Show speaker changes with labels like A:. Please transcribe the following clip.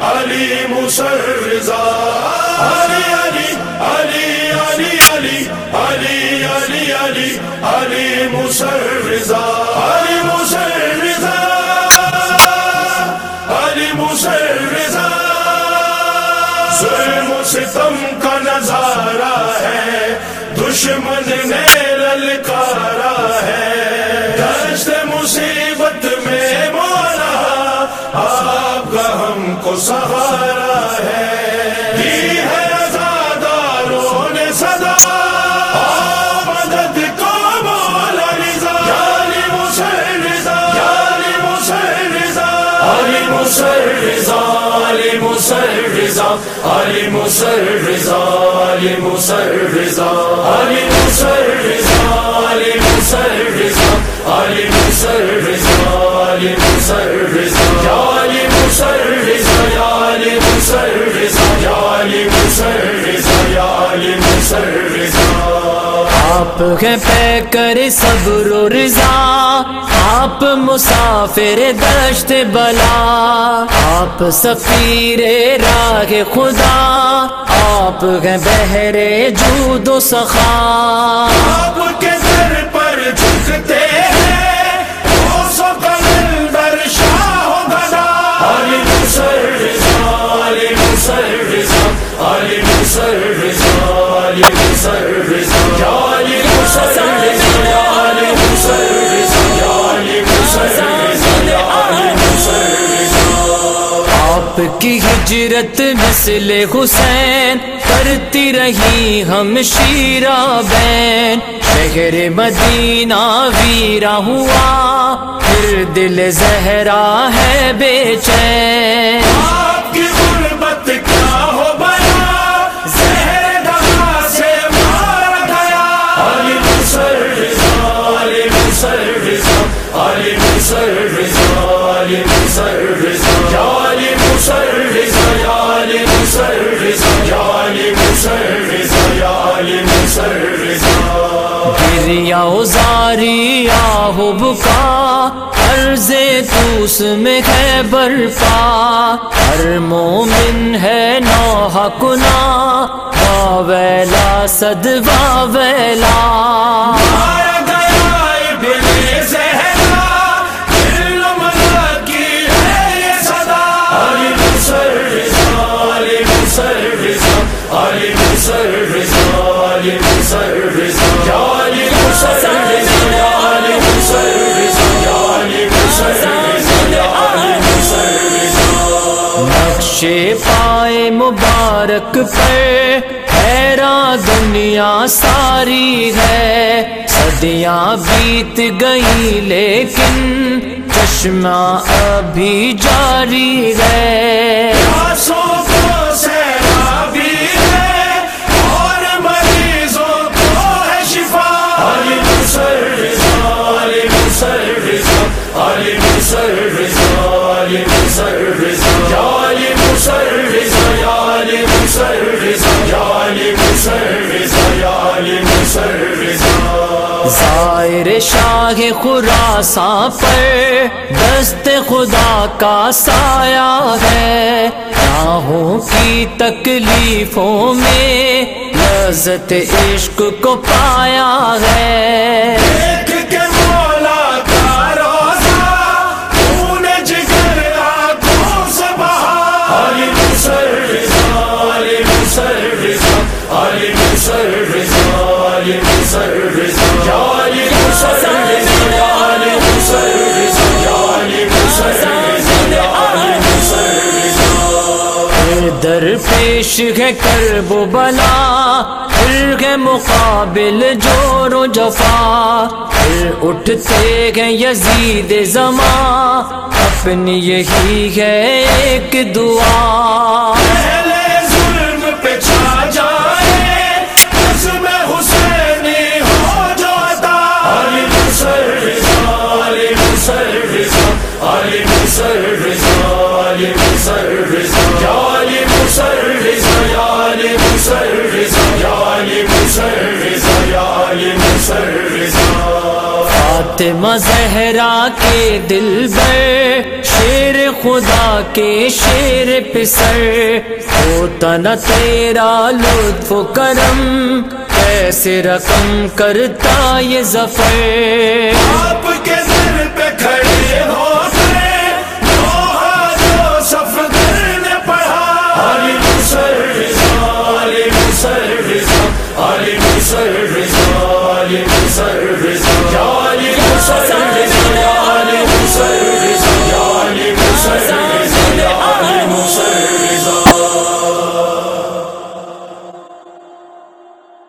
A: علی علی مسرزا علی علی علی علی علی علی علی علی علی مسرزا علی مسرزا علی مسرزا ظلم و ستم کا نظارہ ہے. دشمن نے للکارا علی مسر رضا علی مسر رضا علی مسر رضا علی مسر رضا علی مسر رضا علی مسر رضا علی مسر
B: آپ ہیں پہ کر صبر و رضا آپ مسافر دشت بلا آپ سفیر راگ خدا آپ ہیں بہرے جود و سخا۔
A: آپ کے در پر جھکتے ہیں وہ سو کلندر شاہ و گدا علی مسر رضا علی مسر رضا علی مسر رضا علی مسر رضا۔
B: کی ہجرت مثل حسین کرتی رہی ہم شیرا بین۔ شہر مدینہ ویرا ہوا، پھر دل زہرا ہے بے چین۔
A: آپ کی غربت کیا ہو بیا زہر دہا سے مارا گیا علی مسر رضا علی مسر رضا علی مسر رضا علی مسر رضا۔
B: گریا ازاری آہو کا، عرض توس میں ہے برپا ہر مومن ہے نوحہ کنا واویلا، صد واویلا۔ نقش پائے مبارک پر حیران دنیا ساری ہے۔ صدیاں بیت گئی لیکن چشمہ ابھی جاری ہے۔ شاہ خراساں پر دست خدا کا سایہ ہے۔ راہوں کی تکلیفوں میں لذت عشق کو پایا ہے۔
A: رضا
B: در پیش ہے کرب و بلا پھر ہے مقابل جور و جفا۔ پھر اٹھتے ہیں یزید زمان اپنی یہی ہے ایک دعا۔
A: پہلے
B: فاطمہ زہرا کے دل بر شیر خدا کے شیر پسر ہوتا نہ تیرا لطف و کرم، کیسے رقم کرتا یہ ظفر؟
A: آپ کے